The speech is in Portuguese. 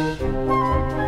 Música